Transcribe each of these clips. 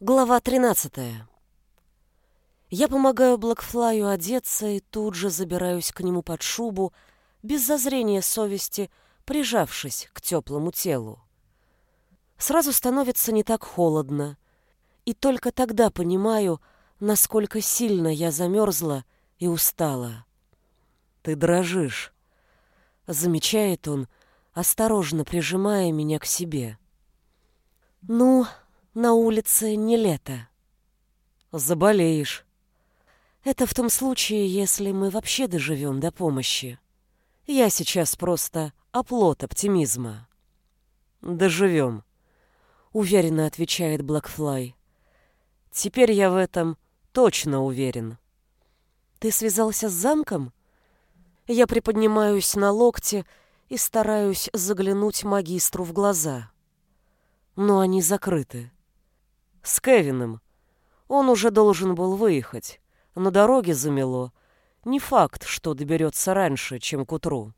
Глава 13. Я помогаю Блэкфлаю одеться и тут же забираюсь к нему под шубу, без зазрения совести, прижавшись к теплому телу. Сразу становится не так холодно, и только тогда понимаю, насколько сильно я замерзла и устала. «Ты дрожишь», — замечает он, осторожно прижимая меня к себе. «Ну...» На улице не лето. Заболеешь. Это в том случае, если мы вообще доживем до помощи. Я сейчас просто оплот оптимизма. Доживем, уверенно отвечает Блэкфлай. Теперь я в этом точно уверен. Ты связался с замком? Я приподнимаюсь на локте и стараюсь заглянуть магистру в глаза. Но они закрыты. С Кевином. Он уже должен был выехать. На дороге замело. Не факт, что доберется раньше, чем к утру.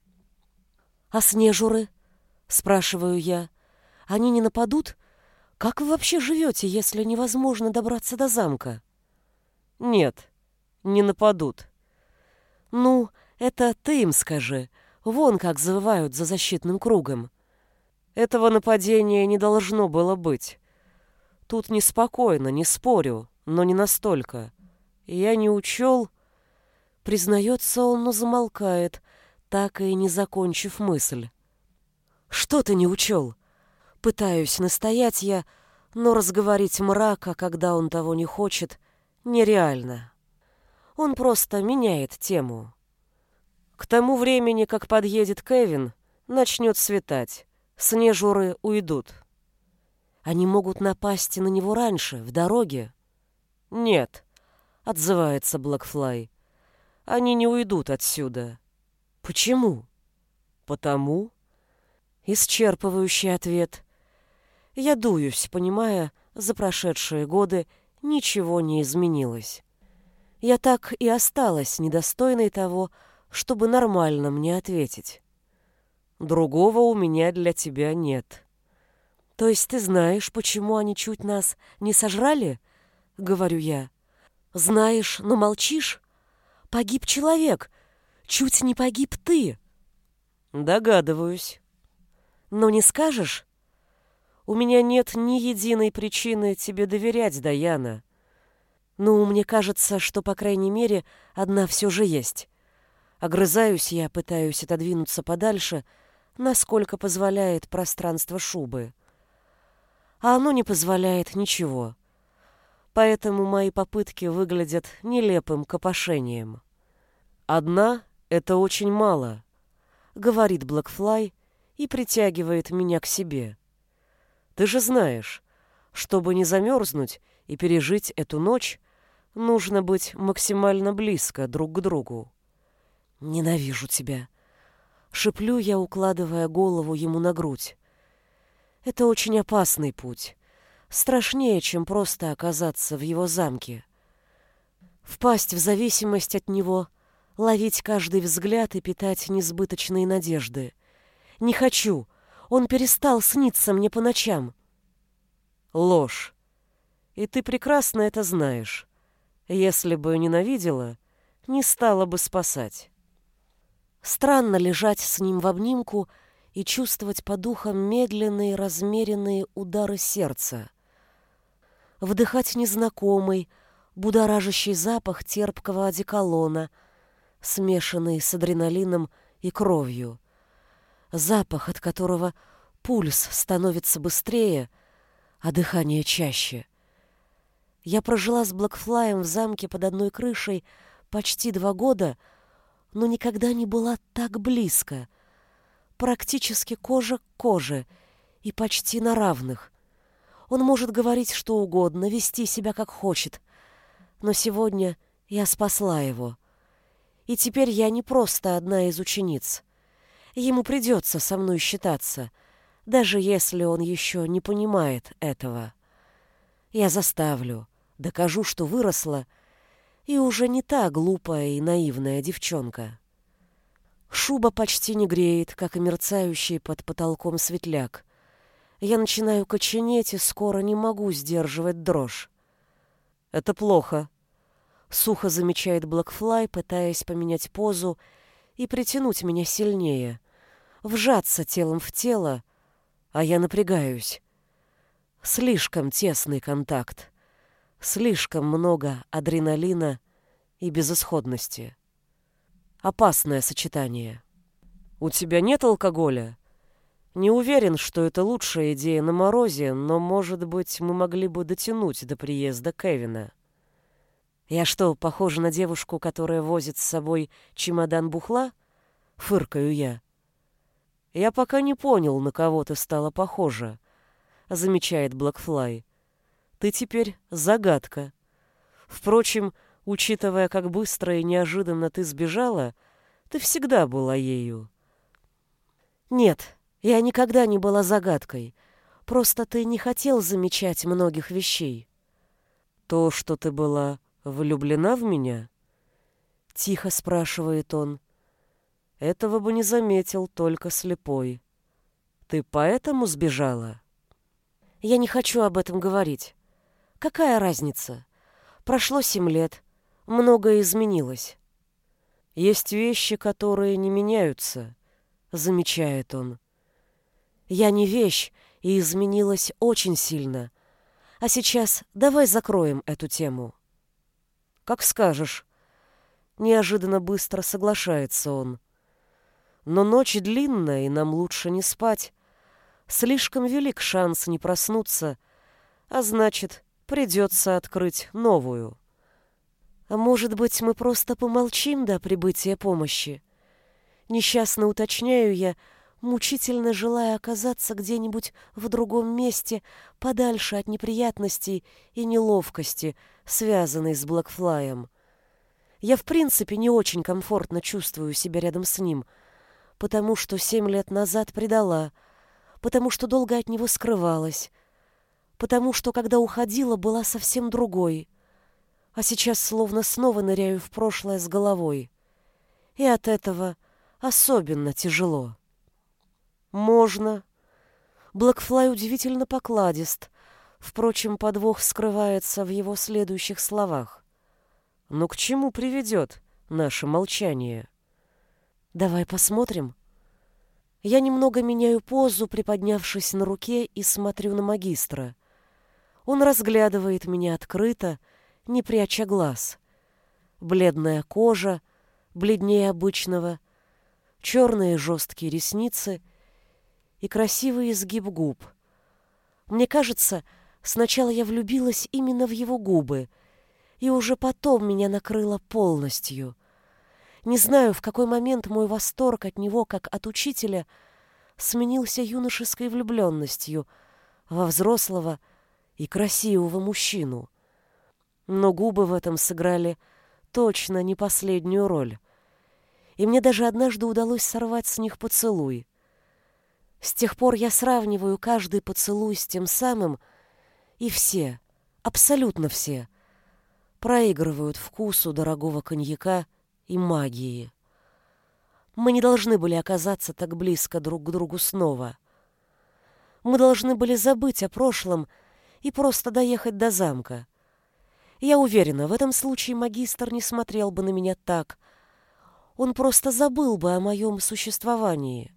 «А снежуры?» — спрашиваю я. «Они не нападут? Как вы вообще живете, если невозможно добраться до замка?» «Нет, не нападут». «Ну, это ты им скажи. Вон как завывают за защитным кругом». Этого нападения не должно было быть. Тут неспокойно, не спорю, но не настолько. Я не учел... Признается он, но замолкает, так и не закончив мысль. «Что ты не учел?» Пытаюсь настоять я, но разговорить мрака, когда он того не хочет, нереально. Он просто меняет тему. К тому времени, как подъедет Кевин, начнет светать. Снежуры уйдут. Они могут напасть на него раньше, в дороге. Нет, отзывается Блэкфлай. Они не уйдут отсюда. Почему? Потому. Исчерпывающий ответ. Я дуюсь, понимая, за прошедшие годы ничего не изменилось. Я так и осталась недостойной того, чтобы нормально мне ответить. Другого у меня для тебя нет. «То есть ты знаешь, почему они чуть нас не сожрали?» — говорю я. «Знаешь, но молчишь? Погиб человек. Чуть не погиб ты». «Догадываюсь». «Но не скажешь?» «У меня нет ни единой причины тебе доверять, Даяна». «Ну, мне кажется, что, по крайней мере, одна все же есть». Огрызаюсь я, пытаюсь отодвинуться подальше, насколько позволяет пространство шубы а оно не позволяет ничего. Поэтому мои попытки выглядят нелепым копошением. «Одна — это очень мало», — говорит Блэкфлай и притягивает меня к себе. «Ты же знаешь, чтобы не замерзнуть и пережить эту ночь, нужно быть максимально близко друг к другу». «Ненавижу тебя», — шеплю я, укладывая голову ему на грудь. Это очень опасный путь. Страшнее, чем просто оказаться в его замке. Впасть в зависимость от него, ловить каждый взгляд и питать несбыточные надежды. Не хочу. Он перестал сниться мне по ночам. Ложь. И ты прекрасно это знаешь. Если бы ненавидела, не стала бы спасать. Странно лежать с ним в обнимку и чувствовать по духам медленные размеренные удары сердца. Вдыхать незнакомый, будоражащий запах терпкого одеколона, смешанный с адреналином и кровью. Запах, от которого пульс становится быстрее, а дыхание чаще. Я прожила с Блэкфлаем в замке под одной крышей почти два года, но никогда не была так близко — практически кожа к коже и почти на равных. Он может говорить что угодно, вести себя как хочет. Но сегодня я спасла его. И теперь я не просто одна из учениц. Ему придется со мной считаться, даже если он еще не понимает этого. Я заставлю, докажу, что выросла, и уже не та глупая и наивная девчонка. Шуба почти не греет, как и мерцающий под потолком светляк. Я начинаю коченеть и скоро не могу сдерживать дрожь. Это плохо. Сухо замечает Блэкфлай, пытаясь поменять позу и притянуть меня сильнее, вжаться телом в тело, а я напрягаюсь. Слишком тесный контакт, слишком много адреналина и безысходности. Опасное сочетание. У тебя нет алкоголя? Не уверен, что это лучшая идея на морозе, но, может быть, мы могли бы дотянуть до приезда Кевина. Я что, похожа на девушку, которая возит с собой чемодан бухла? Фыркаю я. Я пока не понял, на кого ты стала похожа, замечает Блэкфлай. Ты теперь загадка. Впрочем, учитывая, как быстро и неожиданно ты сбежала, ты всегда была ею. Нет, я никогда не была загадкой. Просто ты не хотел замечать многих вещей. То, что ты была влюблена в меня? Тихо спрашивает он. Этого бы не заметил только слепой. Ты поэтому сбежала? Я не хочу об этом говорить. Какая разница? Прошло семь лет. Многое изменилось. Есть вещи, которые не меняются, замечает он. Я не вещь и изменилась очень сильно. А сейчас давай закроем эту тему. Как скажешь. Неожиданно быстро соглашается он. Но ночь длинная, и нам лучше не спать. Слишком велик шанс не проснуться, а значит, придется открыть новую. А может быть, мы просто помолчим до прибытия помощи? Несчастно уточняю я, мучительно желая оказаться где-нибудь в другом месте, подальше от неприятностей и неловкости, связанной с Блэкфлаем. Я в принципе не очень комфортно чувствую себя рядом с ним, потому что семь лет назад предала, потому что долго от него скрывалась, потому что, когда уходила, была совсем другой, а сейчас словно снова ныряю в прошлое с головой. И от этого особенно тяжело. Можно. Блэкфлай удивительно покладист. Впрочем, подвох скрывается в его следующих словах. Но к чему приведет наше молчание? Давай посмотрим. Я немного меняю позу, приподнявшись на руке, и смотрю на магистра. Он разглядывает меня открыто, не пряча глаз. Бледная кожа, бледнее обычного, черные жесткие ресницы и красивый изгиб губ. Мне кажется, сначала я влюбилась именно в его губы, и уже потом меня накрыло полностью. Не знаю, в какой момент мой восторг от него, как от учителя, сменился юношеской влюбленностью во взрослого и красивого мужчину. Но губы в этом сыграли точно не последнюю роль. И мне даже однажды удалось сорвать с них поцелуй. С тех пор я сравниваю каждый поцелуй с тем самым, и все, абсолютно все, проигрывают вкусу дорогого коньяка и магии. Мы не должны были оказаться так близко друг к другу снова. Мы должны были забыть о прошлом и просто доехать до замка. Я уверена, в этом случае магистр не смотрел бы на меня так. Он просто забыл бы о моем существовании.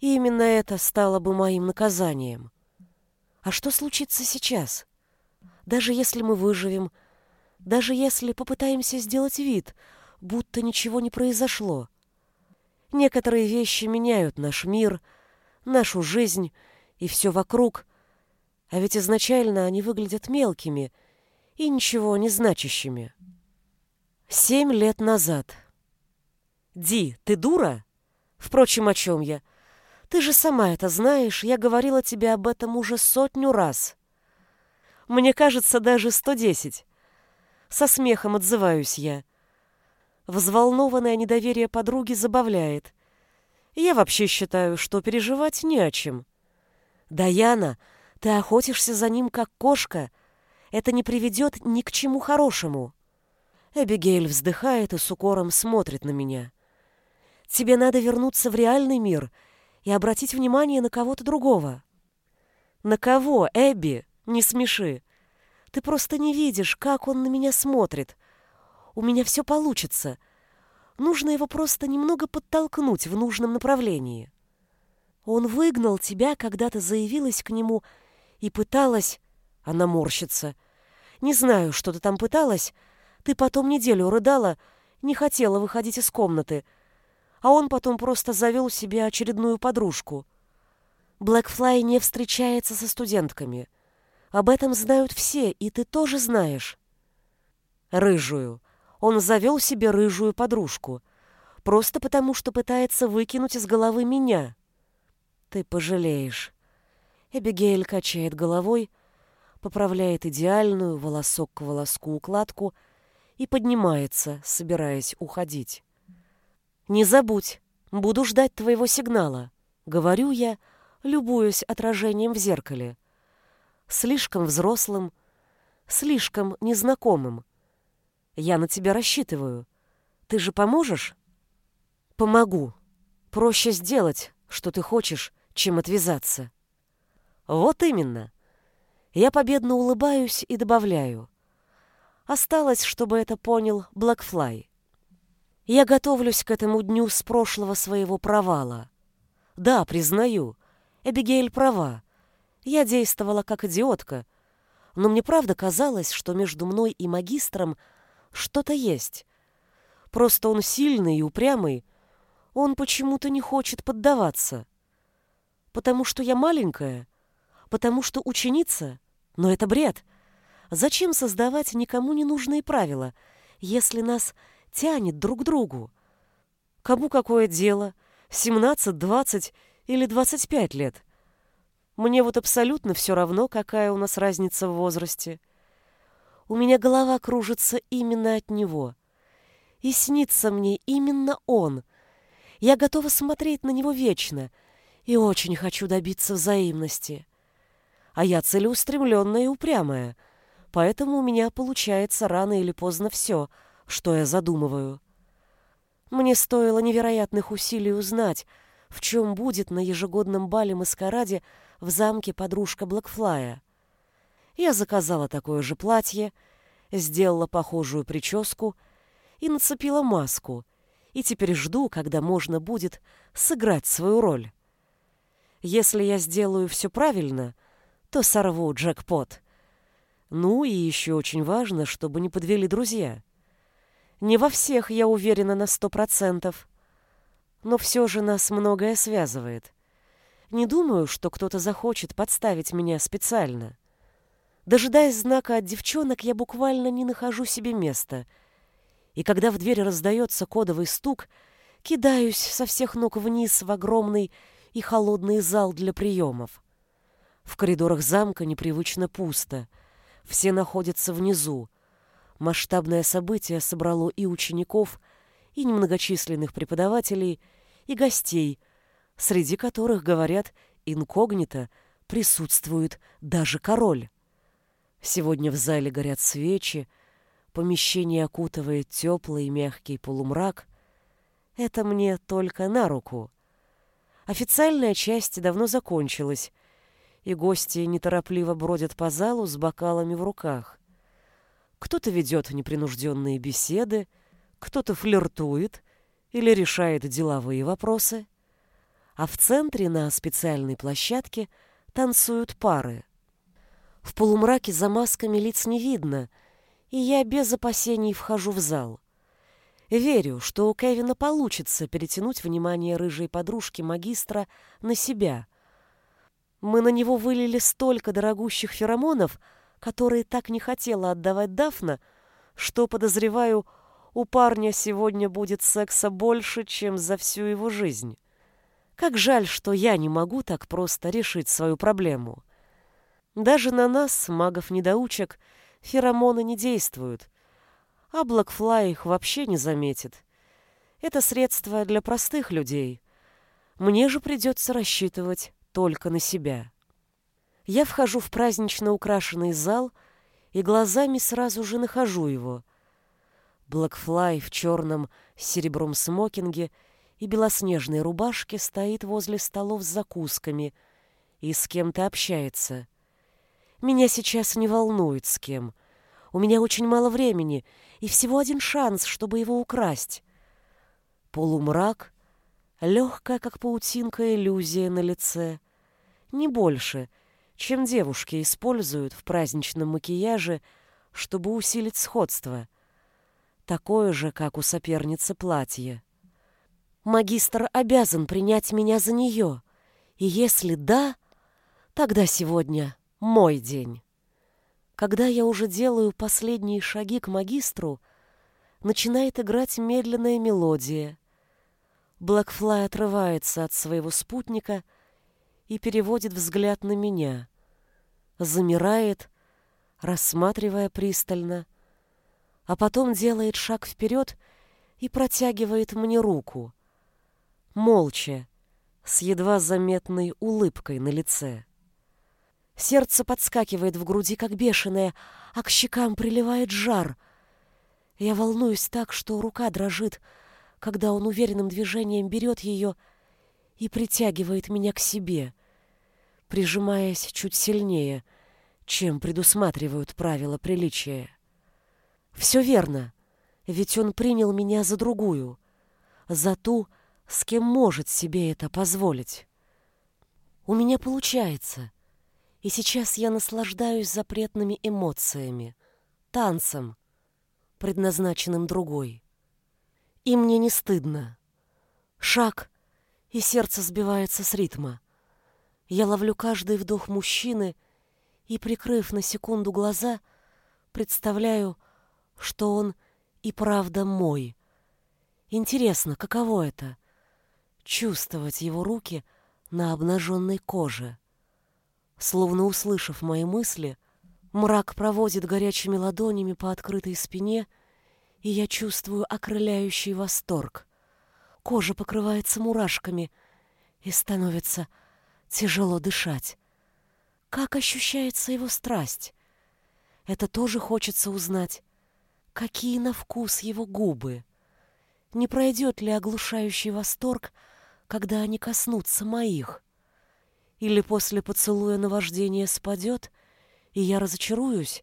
И именно это стало бы моим наказанием. А что случится сейчас? Даже если мы выживем, даже если попытаемся сделать вид, будто ничего не произошло. Некоторые вещи меняют наш мир, нашу жизнь и все вокруг, а ведь изначально они выглядят мелкими и ничего не значащими. Семь лет назад. Ди, ты дура? Впрочем, о чем я? Ты же сама это знаешь, я говорила тебе об этом уже сотню раз. Мне кажется, даже сто десять. Со смехом отзываюсь я. Взволнованное недоверие подруги забавляет. Я вообще считаю, что переживать не о чем. Даяна, ты охотишься за ним как кошка. Это не приведет ни к чему хорошему. Эбигейль вздыхает и с укором смотрит на меня. Тебе надо вернуться в реальный мир — и обратить внимание на кого-то другого. «На кого, Эбби? Не смеши. Ты просто не видишь, как он на меня смотрит. У меня все получится. Нужно его просто немного подтолкнуть в нужном направлении. Он выгнал тебя, когда ты заявилась к нему и пыталась... Она морщится. Не знаю, что ты там пыталась. Ты потом неделю рыдала, не хотела выходить из комнаты. А он потом просто завел себе очередную подружку. Блэкфлай не встречается со студентками. Об этом знают все, и ты тоже знаешь. Рыжую. Он завел себе рыжую подружку. Просто потому, что пытается выкинуть из головы меня. Ты пожалеешь. Эбигейль качает головой, поправляет идеальную волосок к волоску укладку и поднимается, собираясь уходить. «Не забудь, буду ждать твоего сигнала», — говорю я, — любуясь отражением в зеркале. Слишком взрослым, слишком незнакомым. Я на тебя рассчитываю. Ты же поможешь? Помогу. Проще сделать, что ты хочешь, чем отвязаться. Вот именно. Я победно улыбаюсь и добавляю. Осталось, чтобы это понял Блэкфлай. Я готовлюсь к этому дню с прошлого своего провала. Да, признаю, Эбигейль права. Я действовала как идиотка. Но мне правда казалось, что между мной и магистром что-то есть. Просто он сильный и упрямый. Он почему-то не хочет поддаваться. Потому что я маленькая? Потому что ученица? Но это бред. Зачем создавать никому не нужные правила, если нас тянет друг к другу? Кому какое дело? Семнадцать, двадцать или 25 лет. Мне вот абсолютно все равно, какая у нас разница в возрасте. У меня голова кружится именно от него. И снится мне именно он. Я готова смотреть на него вечно и очень хочу добиться взаимности. А я целеустремленная и упрямая, поэтому у меня получается рано или поздно все, что я задумываю. Мне стоило невероятных усилий узнать, в чем будет на ежегодном бале-маскараде в замке подружка Блэкфлая. Я заказала такое же платье, сделала похожую прическу и нацепила маску, и теперь жду, когда можно будет сыграть свою роль. Если я сделаю все правильно, то сорву джекпот. Ну и еще очень важно, чтобы не подвели друзья. Не во всех я уверена на сто процентов но все же нас многое связывает. Не думаю, что кто-то захочет подставить меня специально. Дожидаясь знака от девчонок, я буквально не нахожу себе места. И когда в дверь раздается кодовый стук, кидаюсь со всех ног вниз в огромный и холодный зал для приемов. В коридорах замка непривычно пусто. Все находятся внизу. Масштабное событие собрало и учеников, и немногочисленных преподавателей — и гостей, среди которых, говорят, инкогнито присутствует даже король. Сегодня в зале горят свечи, помещение окутывает теплый и мягкий полумрак. Это мне только на руку. Официальная часть давно закончилась, и гости неторопливо бродят по залу с бокалами в руках. Кто-то ведет непринужденные беседы, кто-то флиртует, или решает деловые вопросы, а в центре на специальной площадке танцуют пары. В полумраке за масками лиц не видно, и я без опасений вхожу в зал. Верю, что у Кевина получится перетянуть внимание рыжей подружки магистра на себя. Мы на него вылили столько дорогущих феромонов, которые так не хотела отдавать Дафна, что, подозреваю, у парня сегодня будет секса больше, чем за всю его жизнь. Как жаль, что я не могу так просто решить свою проблему. Даже на нас, магов-недоучек, феромоны не действуют, а Блэкфлай их вообще не заметит. Это средство для простых людей. Мне же придется рассчитывать только на себя. Я вхожу в празднично украшенный зал и глазами сразу же нахожу его — Блэкфлай в черном с серебром смокинге и белоснежной рубашке стоит возле столов с закусками и с кем-то общается. Меня сейчас не волнует с кем. У меня очень мало времени и всего один шанс, чтобы его украсть. Полумрак, легкая, как паутинка, иллюзия на лице. Не больше, чем девушки используют в праздничном макияже, чтобы усилить сходство. Такое же, как у соперницы платье. Магистр обязан принять меня за нее. И если да, тогда сегодня мой день. Когда я уже делаю последние шаги к магистру, начинает играть медленная мелодия. Блэкфлай отрывается от своего спутника и переводит взгляд на меня. Замирает, рассматривая пристально, а потом делает шаг вперед и протягивает мне руку. Молча, с едва заметной улыбкой на лице. Сердце подскакивает в груди, как бешеное, а к щекам приливает жар. Я волнуюсь так, что рука дрожит, когда он уверенным движением берет ее и притягивает меня к себе, прижимаясь чуть сильнее, чем предусматривают правила приличия. Все верно, ведь он принял меня за другую, за ту, с кем может себе это позволить. У меня получается, и сейчас я наслаждаюсь запретными эмоциями, танцем, предназначенным другой. И мне не стыдно. Шаг, и сердце сбивается с ритма. Я ловлю каждый вдох мужчины и, прикрыв на секунду глаза, представляю, что он и правда мой. Интересно, каково это — чувствовать его руки на обнаженной коже. Словно услышав мои мысли, мрак проводит горячими ладонями по открытой спине — и я чувствую окрыляющий восторг. Кожа покрывается мурашками и становится тяжело дышать. Как ощущается его страсть? Это тоже хочется узнать. Какие на вкус его губы? Не пройдет ли оглушающий восторг, когда они коснутся моих? Или после поцелуя наваждение спадет, и я разочаруюсь?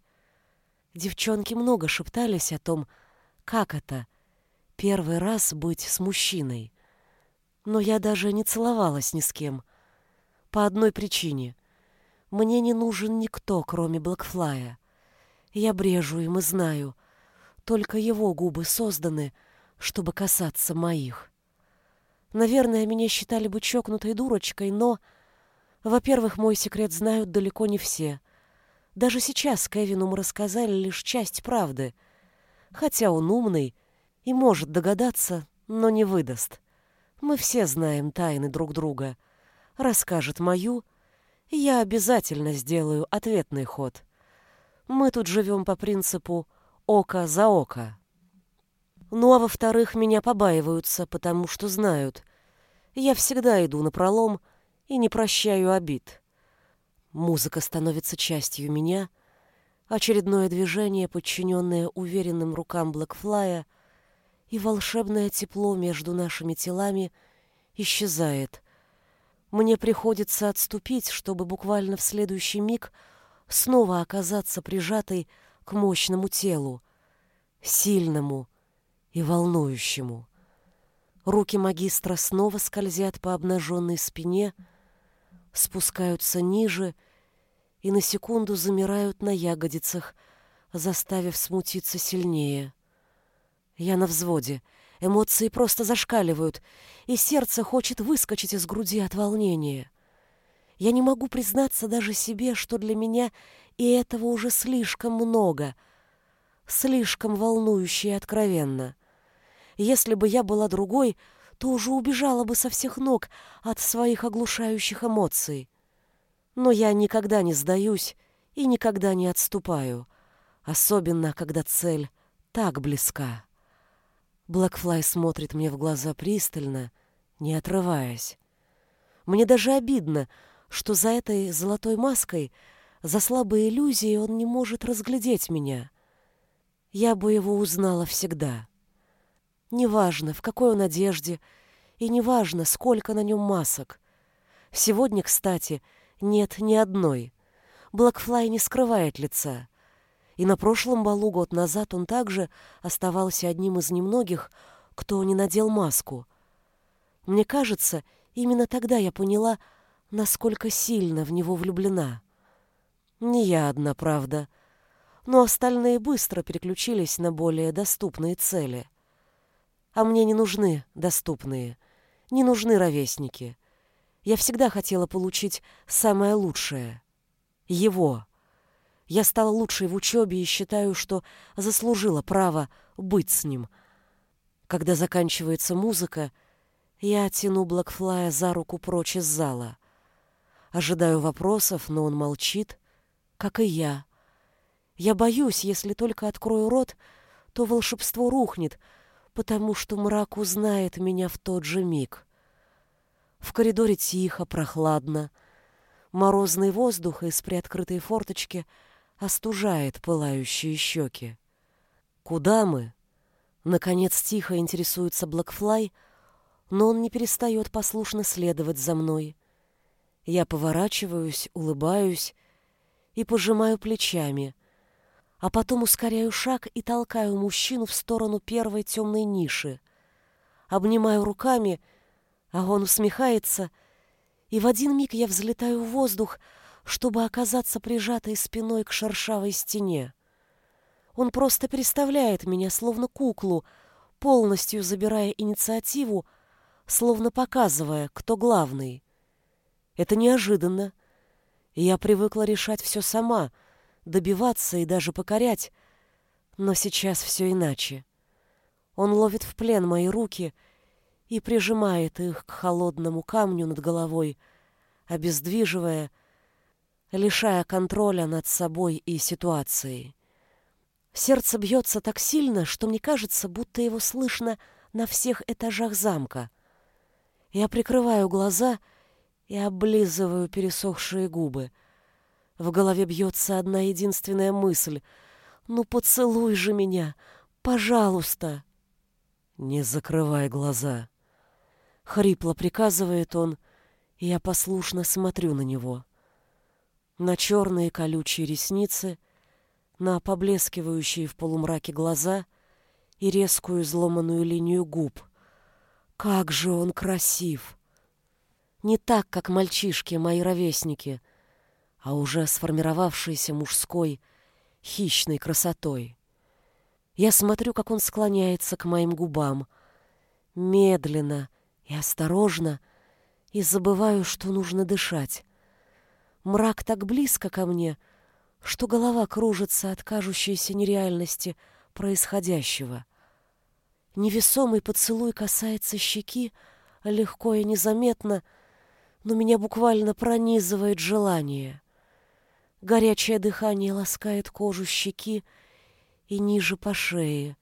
Девчонки много шептались о том, как это? Первый раз быть с мужчиной. Но я даже не целовалась ни с кем. По одной причине. Мне не нужен никто, кроме Блэкфлая. Я брежу им и знаю. Только его губы созданы, чтобы касаться моих. Наверное, меня считали бы чокнутой дурочкой, но... Во-первых, мой секрет знают далеко не все. Даже сейчас Кевину мы рассказали лишь часть правды — хотя он умный и может догадаться, но не выдаст. Мы все знаем тайны друг друга. Расскажет мою, я обязательно сделаю ответный ход. Мы тут живем по принципу «око за око». Ну а во-вторых, меня побаиваются, потому что знают. Я всегда иду на пролом и не прощаю обид. Музыка становится частью меня — очередное движение, подчиненное уверенным рукам Блэкфлая, и волшебное тепло между нашими телами исчезает. Мне приходится отступить, чтобы буквально в следующий миг снова оказаться прижатой к мощному телу, сильному и волнующему. Руки магистра снова скользят по обнаженной спине, спускаются ниже — и на секунду замирают на ягодицах, заставив смутиться сильнее. Я на взводе. Эмоции просто зашкаливают, и сердце хочет выскочить из груди от волнения. Я не могу признаться даже себе, что для меня и этого уже слишком много, слишком волнующе и откровенно. Если бы я была другой, то уже убежала бы со всех ног от своих оглушающих эмоций. Но я никогда не сдаюсь и никогда не отступаю, особенно когда цель так близка. Блэкфлай смотрит мне в глаза пристально, не отрываясь. Мне даже обидно, что за этой золотой маской, за слабой иллюзией он не может разглядеть меня. Я бы его узнала всегда. Неважно, в какой он одежде, и неважно, сколько на нем масок. Сегодня, кстати, Нет, ни одной. Блэкфлай не скрывает лица. И на прошлом балу год назад он также оставался одним из немногих, кто не надел маску. Мне кажется, именно тогда я поняла, насколько сильно в него влюблена. Не я одна, правда, но остальные быстро переключились на более доступные цели. А мне не нужны доступные, не нужны ровесники. Я всегда хотела получить самое лучшее. Его. Я стала лучшей в учебе и считаю, что заслужила право быть с ним. Когда заканчивается музыка, я тяну Блэкфлая за руку прочь из зала. Ожидаю вопросов, но он молчит, как и я. Я боюсь, если только открою рот, то волшебство рухнет, потому что мрак узнает меня в тот же миг. В коридоре тихо, прохладно. Морозный воздух из приоткрытой форточки остужает пылающие щеки. «Куда мы?» Наконец тихо интересуется Блэкфлай, но он не перестает послушно следовать за мной. Я поворачиваюсь, улыбаюсь и пожимаю плечами, а потом ускоряю шаг и толкаю мужчину в сторону первой темной ниши. Обнимаю руками, а он усмехается, и в один миг я взлетаю в воздух, чтобы оказаться прижатой спиной к шершавой стене. Он просто переставляет меня, словно куклу, полностью забирая инициативу, словно показывая, кто главный. Это неожиданно. Я привыкла решать все сама — добиваться и даже покорять. Но сейчас все иначе. Он ловит в плен мои руки и прижимает их к холодному камню над головой, обездвиживая, лишая контроля над собой и ситуацией. Сердце бьется так сильно, что мне кажется, будто его слышно на всех этажах замка. Я прикрываю глаза и облизываю пересохшие губы. В голове бьется одна единственная мысль. «Ну поцелуй же меня! Пожалуйста!» «Не закрывай глаза!» Хрипло приказывает он, и я послушно смотрю на него. На черные колючие ресницы, на поблескивающие в полумраке глаза и резкую изломанную линию губ. Как же он красив! Не так, как мальчишки, мои ровесники — а уже сформировавшейся мужской, хищной красотой. Я смотрю, как он склоняется к моим губам, медленно и осторожно, и забываю, что нужно дышать. Мрак так близко ко мне, что голова кружится от кажущейся нереальности происходящего. Невесомый поцелуй касается щеки, легко и незаметно, но меня буквально пронизывает желание. Горячее дыхание ласкает кожу щеки и ниже по шее.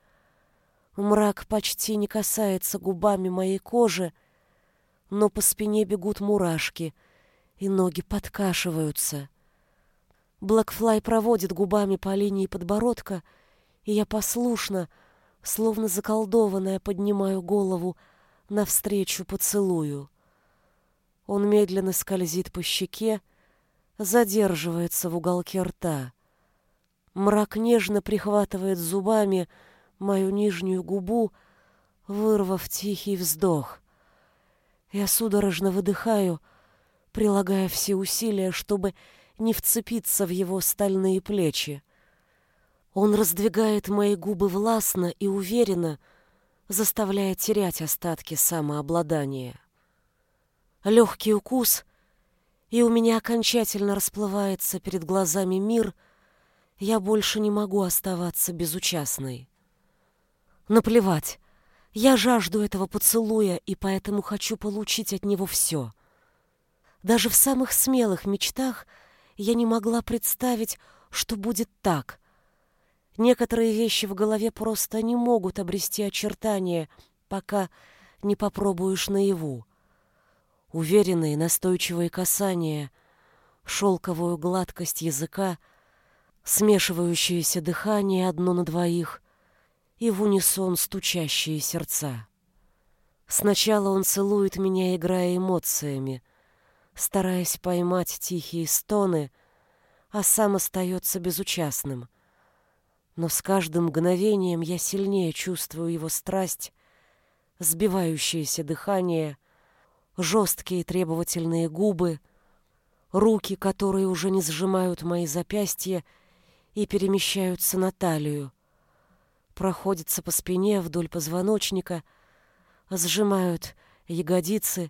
Мрак почти не касается губами моей кожи, но по спине бегут мурашки, и ноги подкашиваются. Блэкфлай проводит губами по линии подбородка, и я послушно, словно заколдованная, поднимаю голову навстречу поцелую. Он медленно скользит по щеке, задерживается в уголке рта. Мрак нежно прихватывает зубами мою нижнюю губу, вырвав тихий вздох. Я судорожно выдыхаю, прилагая все усилия, чтобы не вцепиться в его стальные плечи. Он раздвигает мои губы властно и уверенно, заставляя терять остатки самообладания. Легкий укус, и у меня окончательно расплывается перед глазами мир, я больше не могу оставаться безучастной. Наплевать. Я жажду этого поцелуя и поэтому хочу получить от него все. Даже в самых смелых мечтах я не могла представить, что будет так. Некоторые вещи в голове просто не могут обрести очертания, пока не попробуешь наяву уверенные настойчивые касания, шелковую гладкость языка, смешивающееся дыхание одно на двоих и в унисон стучащие сердца. Сначала он целует меня, играя эмоциями, стараясь поймать тихие стоны, а сам остается безучастным. Но с каждым мгновением я сильнее чувствую его страсть, сбивающееся дыхание, жесткие требовательные губы, руки, которые уже не сжимают мои запястья и перемещаются на талию, проходятся по спине вдоль позвоночника, сжимают ягодицы,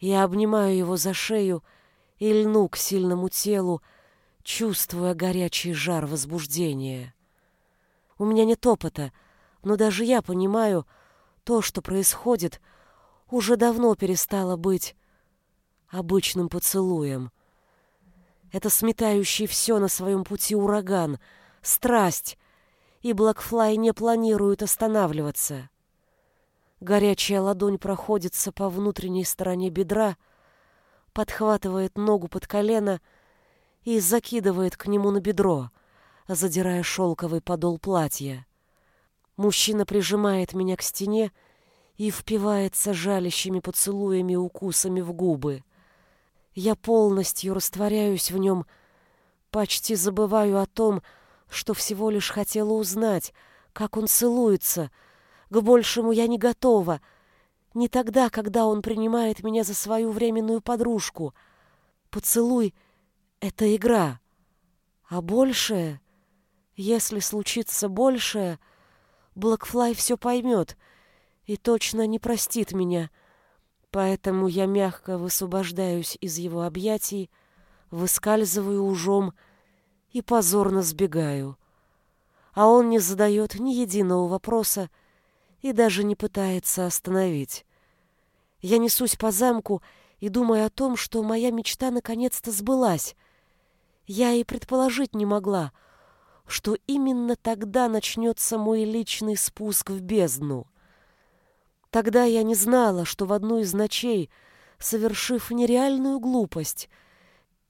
я обнимаю его за шею и льну к сильному телу, чувствуя горячий жар возбуждения. У меня нет опыта, но даже я понимаю, то, что происходит, уже давно перестало быть обычным поцелуем. Это сметающий все на своем пути ураган, страсть, и Блэкфлай не планирует останавливаться. Горячая ладонь проходится по внутренней стороне бедра, подхватывает ногу под колено и закидывает к нему на бедро, задирая шелковый подол платья. Мужчина прижимает меня к стене и впивается жалящими поцелуями и укусами в губы. Я полностью растворяюсь в нем, почти забываю о том, что всего лишь хотела узнать, как он целуется. К большему я не готова. Не тогда, когда он принимает меня за свою временную подружку. Поцелуй — это игра. А большее, если случится большее, Блэкфлай все поймет и точно не простит меня — Поэтому я мягко высвобождаюсь из его объятий, выскальзываю ужом и позорно сбегаю. А он не задает ни единого вопроса и даже не пытается остановить. Я несусь по замку и думаю о том, что моя мечта наконец-то сбылась. Я и предположить не могла, что именно тогда начнется мой личный спуск в бездну — Тогда я не знала, что в одну из ночей, совершив нереальную глупость,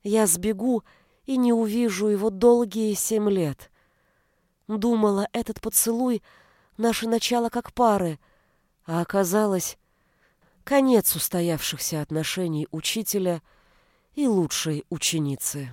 я сбегу и не увижу его долгие семь лет. Думала, этот поцелуй — наше начало как пары, а оказалось конец устоявшихся отношений учителя и лучшей ученицы.